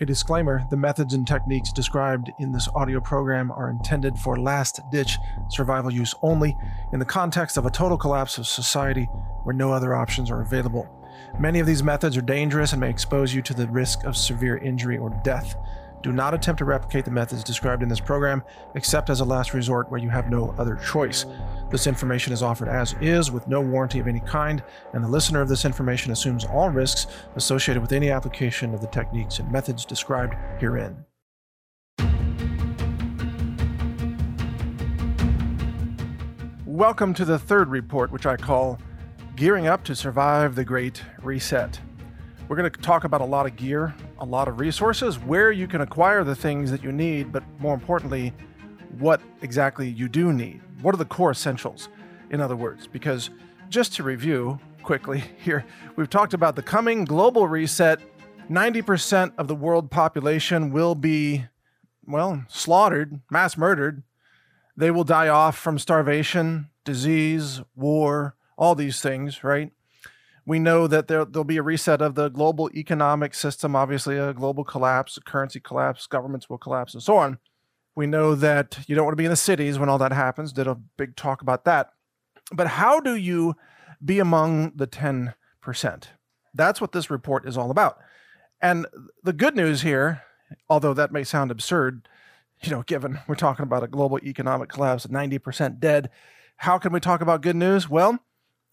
A disclaimer the methods and techniques described in this audio program are intended for last ditch survival use only in the context of a total collapse of society where no other options are available. Many of these methods are dangerous and may expose you to the risk of severe injury or death. Do not attempt to replicate the methods described in this program, except as a last resort where you have no other choice. This information is offered as is, with no warranty of any kind, and the listener of this information assumes all risks associated with any application of the techniques and methods described herein. Welcome to the third report, which I call Gearing Up to Survive the Great Reset. We're going to talk about a lot of gear, a lot of resources, where you can acquire the things that you need, but more importantly, what exactly you do need. What are the core essentials, in other words? Because just to review quickly here, we've talked about the coming global reset. 90% of the world population will be, well, slaughtered, mass murdered. They will die off from starvation, disease, war, all these things, right? We know that there, there'll be a reset of the global economic system, obviously, a global collapse, a currency collapse, governments will collapse, and so on. We know that you don't want to be in the cities when all that happens. Did a big talk about that. But how do you be among the 10%? That's what this report is all about. And the good news here, although that may sound absurd, you know, given we're talking about a global economic collapse, 90% dead, how can we talk about good news? Well,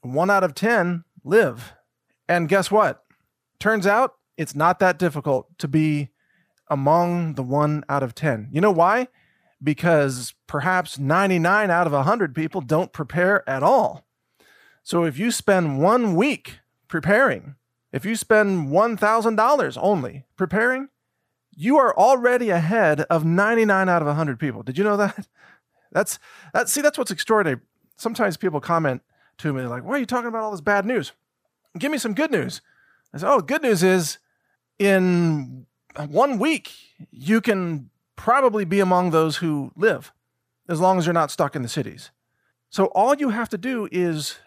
one out of 10 live. And guess what? Turns out it's not that difficult to be among the one out of 10. You know why? Because perhaps 99 out of 100 people don't prepare at all. So if you spend one week preparing, if you spend $1,000 only preparing, you are already ahead of 99 out of 100 people. Did you know that? That's that see that's what's extraordinary. Sometimes people comment to me like, "Why are you talking about all this bad news? Give me some good news." I said, "Oh, good news is in one week you can probably be among those who live as long as you're not stuck in the cities." So all you have to do is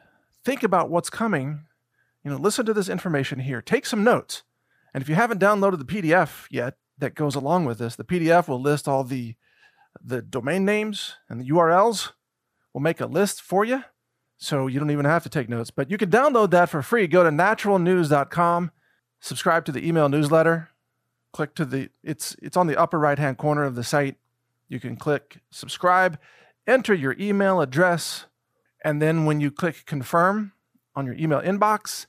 think about what's coming, you know, listen to this information here, take some notes. And if you haven't downloaded the PDF yet that goes along with this, the PDF will list all the the domain names and the URLs. We'll make a list for you so you don't even have to take notes. But you can download that for free. Go to naturalnews.com, subscribe to the email newsletter, click to the it's it's on the upper right hand corner of the site. You can click subscribe, enter your email address, and then when you click confirm on your email inbox,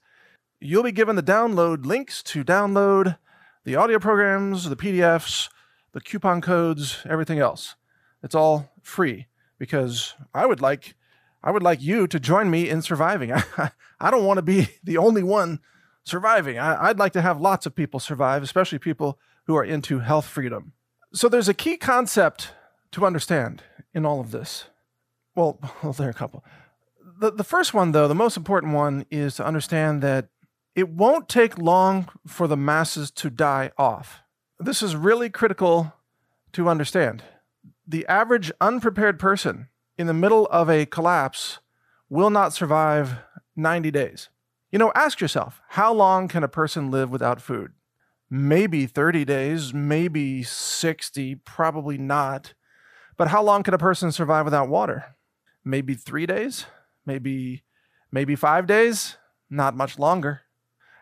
you'll be given the download links to download the audio programs, the PDFs, the coupon codes, everything else. It's all free because I would like I would like you to join me in surviving. I, I don't want to be the only one surviving. I, I'd like to have lots of people survive, especially people who are into health freedom. So there's a key concept to understand in all of this. Well, well there are a couple. The, the first one, though, the most important one, is to understand that it won't take long for the masses to die off. This is really critical to understand. The average unprepared person in the middle of a collapse will not survive 90 days. You know, ask yourself how long can a person live without food? Maybe 30 days, maybe 60, probably not. But how long can a person survive without water? Maybe 3 days, maybe maybe 5 days, not much longer.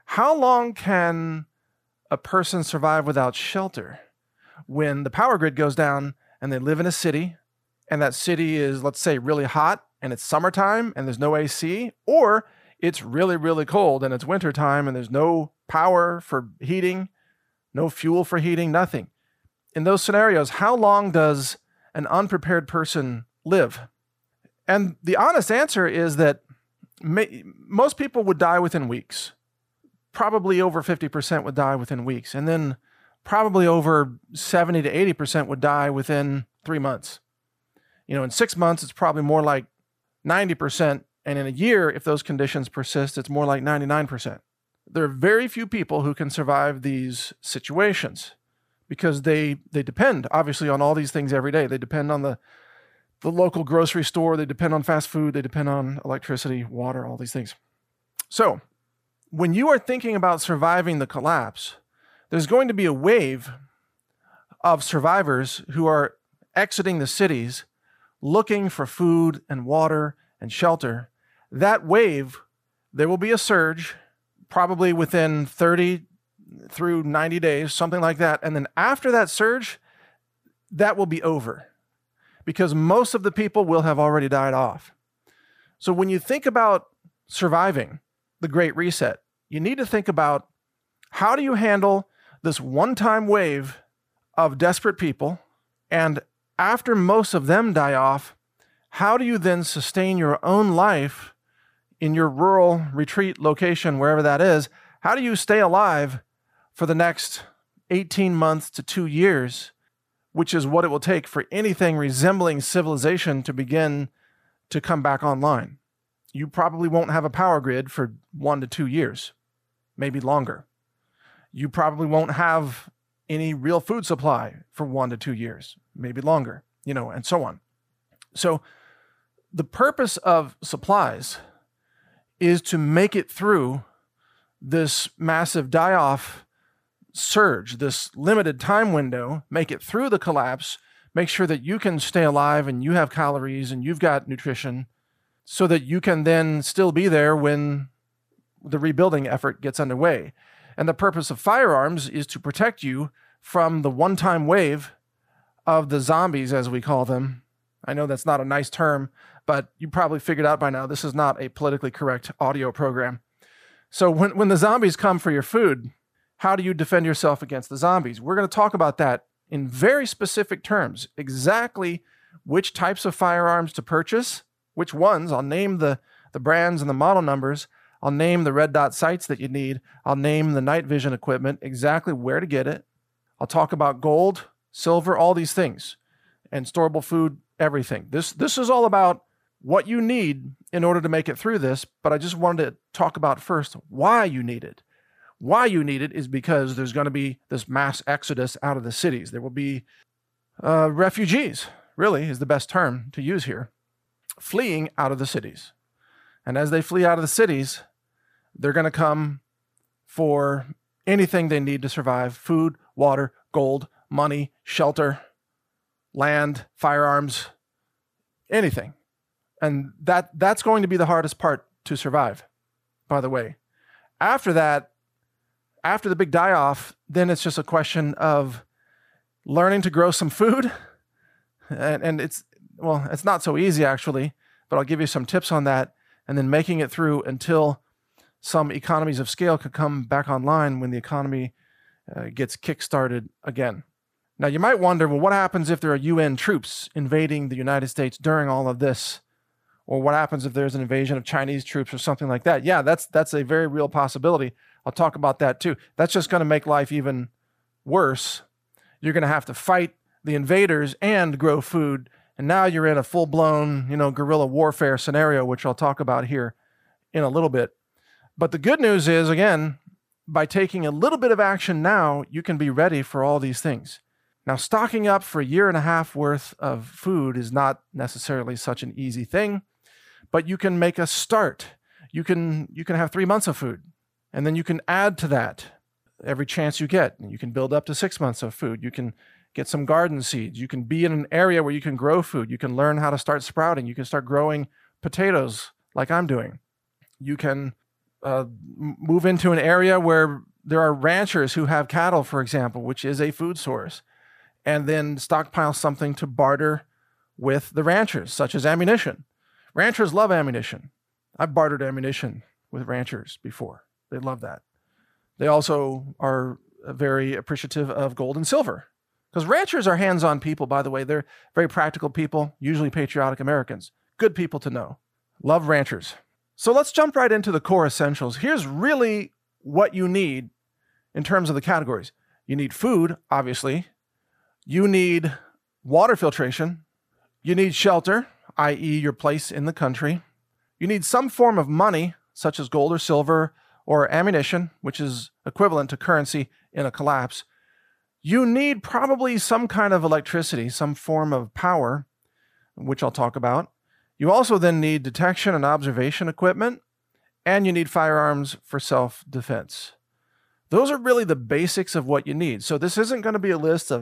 How long can a person survive without shelter? When the power grid goes down and they live in a city and that city is, let's say, really hot and it's summertime and there's no AC, or it's really, really cold and it's wintertime and there's no power for heating, no fuel for heating, nothing. In those scenarios, how long does an unprepared person live? And the honest answer is that may, most people would die within weeks. Probably over 50% would die within weeks. And then probably over 70 to 80% would die within three months. You know, in six months, it's probably more like 90%. And in a year, if those conditions persist, it's more like 99%. There are very few people who can survive these situations because they they depend obviously on all these things every day. They depend on the the local grocery store, they depend on fast food, they depend on electricity, water, all these things. So, when you are thinking about surviving the collapse, there's going to be a wave of survivors who are exiting the cities looking for food and water and shelter. That wave, there will be a surge, probably within 30 through 90 days, something like that. And then after that surge, that will be over because most of the people will have already died off. So when you think about surviving the Great Reset, you need to think about how do you handle this one time wave of desperate people? And after most of them die off, how do you then sustain your own life in your rural retreat location, wherever that is? How do you stay alive for the next 18 months to two years, which is what it will take for anything resembling civilization to begin to come back online? You probably won't have a power grid for one to two years, maybe longer. You probably won't have any real food supply for one to two years, maybe longer, you know, and so on. So, the purpose of supplies is to make it through this massive die off surge, this limited time window, make it through the collapse, make sure that you can stay alive and you have calories and you've got nutrition so that you can then still be there when the rebuilding effort gets underway. And the purpose of firearms is to protect you from the one time wave of the zombies, as we call them. I know that's not a nice term, but you probably figured out by now this is not a politically correct audio program. So when, when the zombies come for your food, how do you defend yourself against the zombies? We're going to talk about that in very specific terms, exactly which types of firearms to purchase, which ones. I'll name the, the brands and the model numbers, I'll name the red dot sights that you need. I'll name the night vision equipment, exactly where to get it. I'll talk about gold, silver, all these things, and storable food, everything. This this is all about what you need in order to make it through this, but I just wanted to talk about first why you need it. Why you need it is because there's going to be this mass exodus out of the cities. There will be uh, refugees, really, is the best term to use here, fleeing out of the cities. And as they flee out of the cities, they're going to come for anything they need to survive food, water, gold, money, shelter, land, firearms, anything. And that, that's going to be the hardest part to survive, by the way. After that, after the big die off, then it's just a question of learning to grow some food. And, and it's, well, it's not so easy actually, but I'll give you some tips on that and then making it through until some economies of scale could come back online when the economy uh, gets kickstarted again. Now, you might wonder well, what happens if there are UN troops invading the United States during all of this? Or what happens if there's an invasion of Chinese troops or something like that? Yeah, that's, that's a very real possibility. I'll talk about that too. That's just going to make life even worse. You're going to have to fight the invaders and grow food and now you're in a full blown, you know, guerrilla warfare scenario, which I'll talk about here in a little bit. But the good news is, again, by taking a little bit of action now, you can be ready for all these things. Now, stocking up for a year and a half worth of food is not necessarily such an easy thing, but you can make a start. You can you can have 3 months of food and then you can add to that every chance you get. You can build up to 6 months of food. You can get some garden seeds. You can be in an area where you can grow food. You can learn how to start sprouting. You can start growing potatoes like I'm doing. You can uh, move into an area where there are ranchers who have cattle, for example, which is a food source, and then stockpile something to barter with the ranchers, such as ammunition. Ranchers love ammunition. I've bartered ammunition with ranchers before. They love that. They also are very appreciative of gold and silver because ranchers are hands on people, by the way. They're very practical people, usually patriotic Americans. Good people to know. Love ranchers. So let's jump right into the core essentials. Here's really what you need in terms of the categories you need food, obviously, you need water filtration, you need shelter, i.e., your place in the country, you need some form of money, such as gold or silver, or ammunition, which is equivalent to currency in a collapse you need probably some kind of electricity, some form of power, which I'll talk about. You also then need detection and observation equipment, and you need firearms for self defense. Those are really the basics of what you need. So this isn't going to be a list of